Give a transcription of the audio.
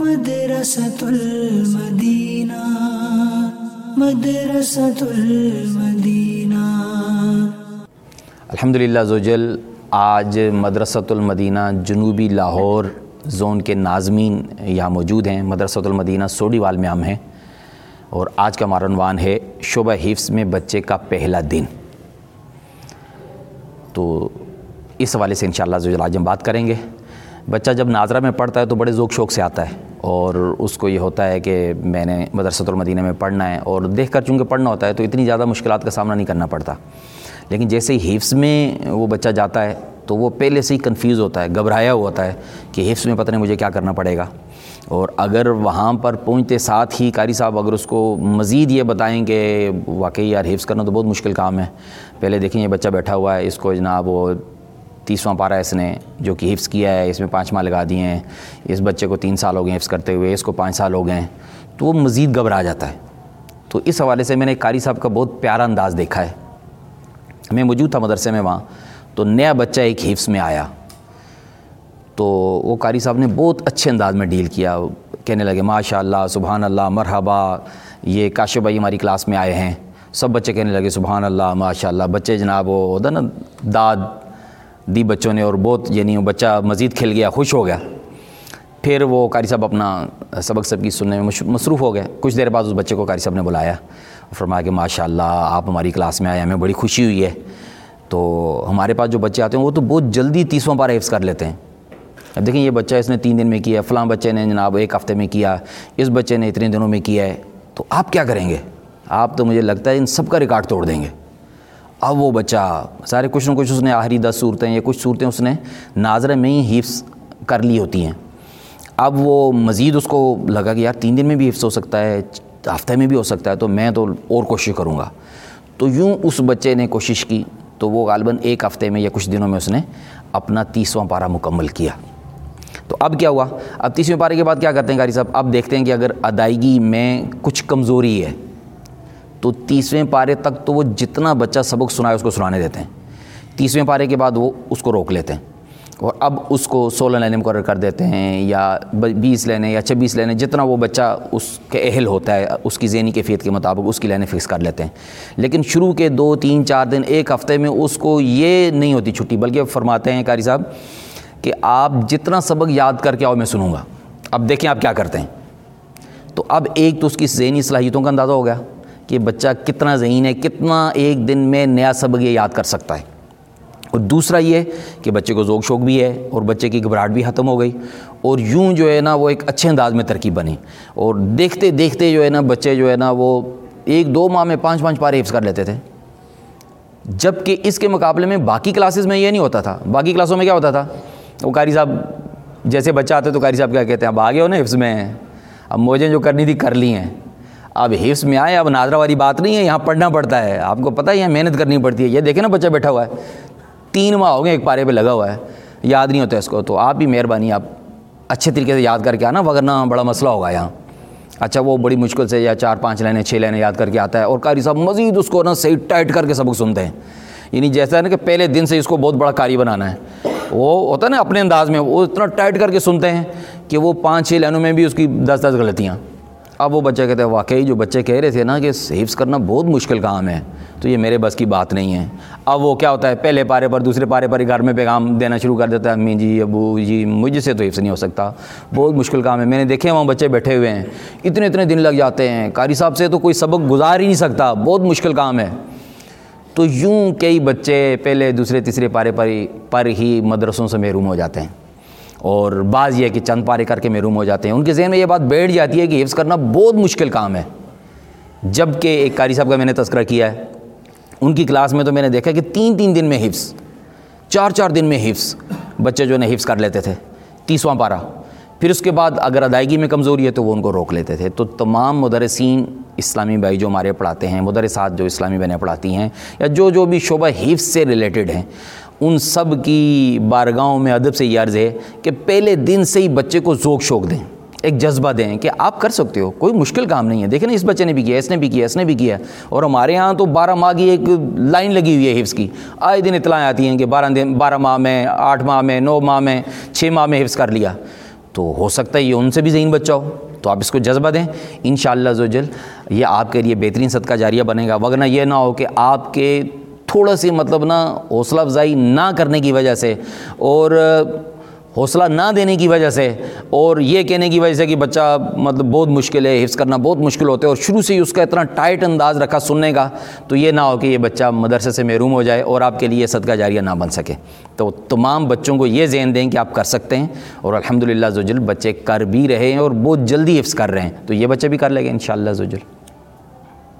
مدرسة المدینہ مدرسة المدینہ الحمد للہ زوجل، آج مدرسۃ المدینہ جنوبی لاہور زون کے ناظمین یہاں موجود ہیں۔ مدرسۃ المدینہ سوڈی وال میں ہم ہیں اور آج کا ہمارا عنوان ہے شعبہ حفظ میں بچے کا پہلا دن۔ تو اس حوالے سے انشاءاللہ شاء آج ہم بات کریں گے۔ بچہ جب ناظرہ میں پڑھتا ہے تو بڑے ذوق شوق سے آتا ہے۔ اور اس کو یہ ہوتا ہے کہ میں نے مدرسۃ المدینہ میں پڑھنا ہے اور دیکھ کر چونکہ پڑھنا ہوتا ہے تو اتنی زیادہ مشکلات کا سامنا نہیں کرنا پڑتا۔ لیکن جیسے ہی حفظ میں وہ بچہ جاتا ہے تو وہ پہلے سے ہی کنفیوز ہوتا ہے، گھبرایا ہوا ہوتا ہے کہ حفظ میں پتہ نہیں مجھے کیا کرنا پڑے گا۔ اور اگر وہاں پر پہنچتے ساتھ ہی قاری صاحب اگر اس کو مزید یہ بتائیں کہ واقعی یار حفظ کرنا تو بہت مشکل کام ہے، پہلے دیکھیں یہ بچہ بیٹھا ہوا ہے، اس کو جناب وہ تیسواں پارا اس نے جو کہ حفظ کیا ہے، اس میں پانچ ماہ لگا دیے ہیں۔ اس بچے کو تین سال ہو گئے حفظ کرتے ہوئے، اس کو پانچ سال ہو گئے ہیں۔ تو وہ مزید گھبرا جاتا ہے۔ تو اس حوالے سے میں نے قاری صاحب کا بہت پیارا انداز دیکھا ہے۔ میں موجود تھا مدرسے میں وہاں، تو نیا بچہ ایک حفظ میں آیا۔ تو وہ قاری صاحب نے بہت اچھے انداز میں ڈیل کیا۔ کہنے لگے ماشاء اللہ سبحان اللہ مرحبا، یہ کاشف بھائی ہماری کلاس میں آئے ہیں۔ سب بچے کہنے لگے سبحان اللہ ماشاء اللہ بچے جناب، وہ ہوتا نا، داد دی بچوں نے اور بہت یعنی وہ بچہ مزید کھل گیا، خوش ہو گیا۔ پھر وہ قاری صاحب اپنا سبق سب کی سننے میں مصروف ہو گئے۔ کچھ دیر بعد اس بچے کو قاری صاحب نے بلایا۔ فرمایا کہ ماشاء اللہ آپ ہماری کلاس میں آئے، ہمیں بڑی خوشی ہوئی ہے۔ تو ہمارے پاس جو بچے آتے ہیں، وہ تو بہت جلدی تیسواں پارا حفظ کر لیتے ہیں۔ اب دیکھیں، یہ بچہ اس نے تین دن میں کیا، فلاں بچے نے جناب ایک ہفتے میں کیا، اس بچے نے اتنے دنوں میں کیا ہے۔ تو آپ کیا کریں گے؟ آپ تو مجھے لگتا ہے ان سب کا ریکارڈ توڑ دیں گے۔ اب وہ بچہ سارے کچھ نہ کچھ اس نے آخری دس صورتیں یا کچھ صورتیں اس نے ناظرہ میں ہی حفظ کر لی ہوتی ہیں۔ اب وہ مزید اس کو لگا کہ یار تین دن میں بھی حفظ ہو سکتا ہے، ہفتے میں بھی ہو سکتا ہے، تو میں تو اور کوشش کروں گا۔ تو یوں اس بچے نے کوشش کی، تو وہ غالباً ایک ہفتے میں یا کچھ دنوں میں اس نے اپنا تیسواں پارہ مکمل کیا۔ تو اب کیا ہوا؟ اب تیسویں پارے کے بعد کیا کرتے ہیں قاری صاحب؟ اب دیکھتے ہیں کہ اگر ادائیگی میں کچھ کمزوری ہے تو تیسویں پارے تک تو وہ جتنا بچہ سبق سنائے اس کو سنانے دیتے ہیں۔ تیسویں پارے کے بعد وہ اس کو روک لیتے ہیں۔ اور اب اس کو سولہ لینے مقرر کر دیتے ہیں یا بیس لینے یا چھبیس لینے جتنا وہ بچہ اس کے اہل ہوتا ہے، اس کی ذہنی کیفیت کے مطابق اس کی لینے فکس کر لیتے ہیں۔ لیکن شروع کے دو، تین، چار دن، ایک ہفتے میں اس کو یہ نہیں ہوتی چھٹی، بلکہ فرماتے ہیں قاری صاحب کہ آپ جتنا سبق یاد کر کے آؤ، میں سنوں گا۔ اب دیکھیں آپ کیا کرتے ہیں۔ تو اب ایک تو اس کی ذہنی صلاحیتوں کا اندازہ ہو گیا۔ کہ بچہ کتنا ذہین ہے، کتنا ایک دن میں نیا سبق یہ یاد کر سکتا ہے۔ اور دوسرا یہ کہ بچے کو ذوق شوق بھی ہے اور بچے کی گھبراہٹ بھی ختم ہو گئی۔ اور یوں جو ہے نا وہ ایک اچھے انداز میں ترکیب بنی۔ اور دیکھتے دیکھتے جو ہے نا بچے جو ہے نا وہ ایک دو ماہ میں پانچ پانچ پارے حفظ کر لیتے تھے۔ جبکہ اس کے مقابلے میں باقی کلاسز میں یہ نہیں ہوتا تھا۔ باقی کلاسوں میں کیا ہوتا تھا؟ وہ قاری صاحب، جیسے بچہ آتے تو قاری صاحب کیا کہتے ہیں، اب آگے ہو نا حفظ میں۔ اب مجھے جو کرنی تھی، کر لی ہیں۔ اب حفظ میں آئے، اب ناظرہ والی بات نہیں ہے، یہاں پڑھنا پڑتا ہے۔ آپ کو پتہ ہے، یہاں محنت کرنی پڑتی ہے۔ یہ دیکھیں نا بچہ بیٹھا ہوا ہے، تین ماہ ہو گئے ایک پارے پہ لگا ہوا ہے، یاد نہیں ہوتا اس کو۔ تو آپ بھی مہربانی، آپ اچھے طریقے سے یاد کر کے آنا، ورنہ بڑا مسئلہ ہوگا یہاں۔ اچھا وہ بڑی مشکل سے یا چار پانچ لینے چھ لینے یاد کر کے آتا ہے اور قاری صاحب مزید اس کو نا صحیح ٹائٹ کر کے سبق سنتے ہیں۔ یعنی جیسا ہے نا کہ پہلے دن سے اس کو بہت بڑا کاری بنانا ہے۔ وہ ہوتا ہے نا اپنے انداز میں، وہ اتنا ٹائٹ کر کے سنتے ہیں کہ وہ پانچ چھ لائنوں میں بھی اس کی دس دس غلطیاں۔ اب وہ بچہ کہتے ہیں واقعی جو بچے کہہ رہے تھے نا کہ حفظ کرنا بہت مشکل کام ہے، تو یہ میرے بس کی بات نہیں ہے۔ اب وہ کیا ہوتا ہے، پہلے پارے پر، دوسرے پارے پر گھر میں پیغام دینا شروع کر دیتا ہے، امی جی ابو جی مجھ سے تو حفظ نہیں ہو سکتا۔ بہت مشکل کام ہے۔ میں نے دیکھے وہاں بچے بیٹھے ہوئے ہیں۔ اتنے اتنے دن لگ جاتے ہیں۔ قاری صاحب سے تو کوئی سبق گزار ہی نہیں سکتا۔ بہت مشکل کام ہے۔ تو یوں کئی بچے پہلے دوسرے تیسرے پارے پر ہی پر ہی مدرسوں سے محروم ہو جاتے ہیں۔ اور بعض یہ کہ چند پارے کر کے محروم ہو جاتے ہیں۔ ان کے ذہن میں یہ بات بیٹھ جاتی ہے کہ حفظ کرنا بہت مشکل کام ہے۔ جبکہ ایک قاری صاحب کا میں نے تذکرہ کیا ہے۔ ان کی کلاس میں تو میں نے دیکھا کہ تین تین دن میں حفظ، چار چار دن میں حفظ۔ بچے جو ہے حفظ کر لیتے تھے، تیسواں پارہ۔ پھر اس کے بعد اگر ادائیگی میں کمزوری ہے تو وہ ان کو روک لیتے تھے۔ تو تمام مدرسین اسلامی بھائی جو ہمارے پڑھاتے ہیں، مدرسات جو اسلامی بہنیں پڑھاتی ہیں، یا جو جو بھی شعبہ حفظ سے ریلیٹڈ ہیں ان سب کی بارگاہوں میں ادب سے یہ عرض ہے کہ پہلے دن سے ہی بچے کو ذوق شوق دیں، ایک جذبہ دیں کہ آپ کر سکتے ہو، کوئی مشکل کام نہیں ہے۔ دیکھیں نا، اس بچے نے بھی کیا، اس نے بھی کیا، اس نے بھی کیا۔ اور ہمارے ہاں تو بارہ ماہ کی ایک لائن لگی ہوئی ہے حفظ کی۔ آئے دن اطلاع آتی ہیں کہ بارہ دن، بارہ ماہ میں، آٹھ ماہ میں، نو ماہ میں، چھ ماہ میں حفظ کر لیا۔ تو ہو سکتا ہے یہ ان سے بھی ذہین بچہ ہو۔ تو آپ اس کو جذبہ دیں۔ ان شاء اللہ زوجل یہ آپ کے لیے بہترین صدقہ جاریہ بنے گا۔ وگرنہ یہ نہ ہو کہ آپ کے تھوڑا سی مطلب نا حوصلہ افزائی نہ کرنے کی وجہ سے اور حوصلہ نہ دینے کی وجہ سے اور یہ کہنے کی وجہ سے کہ بچہ مطلب بہت مشکل ہے، حفظ کرنا بہت مشکل ہوتا ہے اور شروع سے ہی اس کا اتنا ٹائٹ انداز رکھا سننے کا تو یہ نہ ہو کہ یہ بچہ مدرسے سے محروم ہو جائے اور آپ کے لیے صدقہ جاریہ نہ بن سکے۔ تو تمام بچوں کو یہ ذہن دیں کہ آپ کر سکتے ہیں اور الحمد للہ زوجل بچے کر بھی رہے ہیں اور بہت جلدی حفظ کر رہے ہیں۔ تو یہ بچے بھی کر لیں گے ان شاء اللہ زوجل۔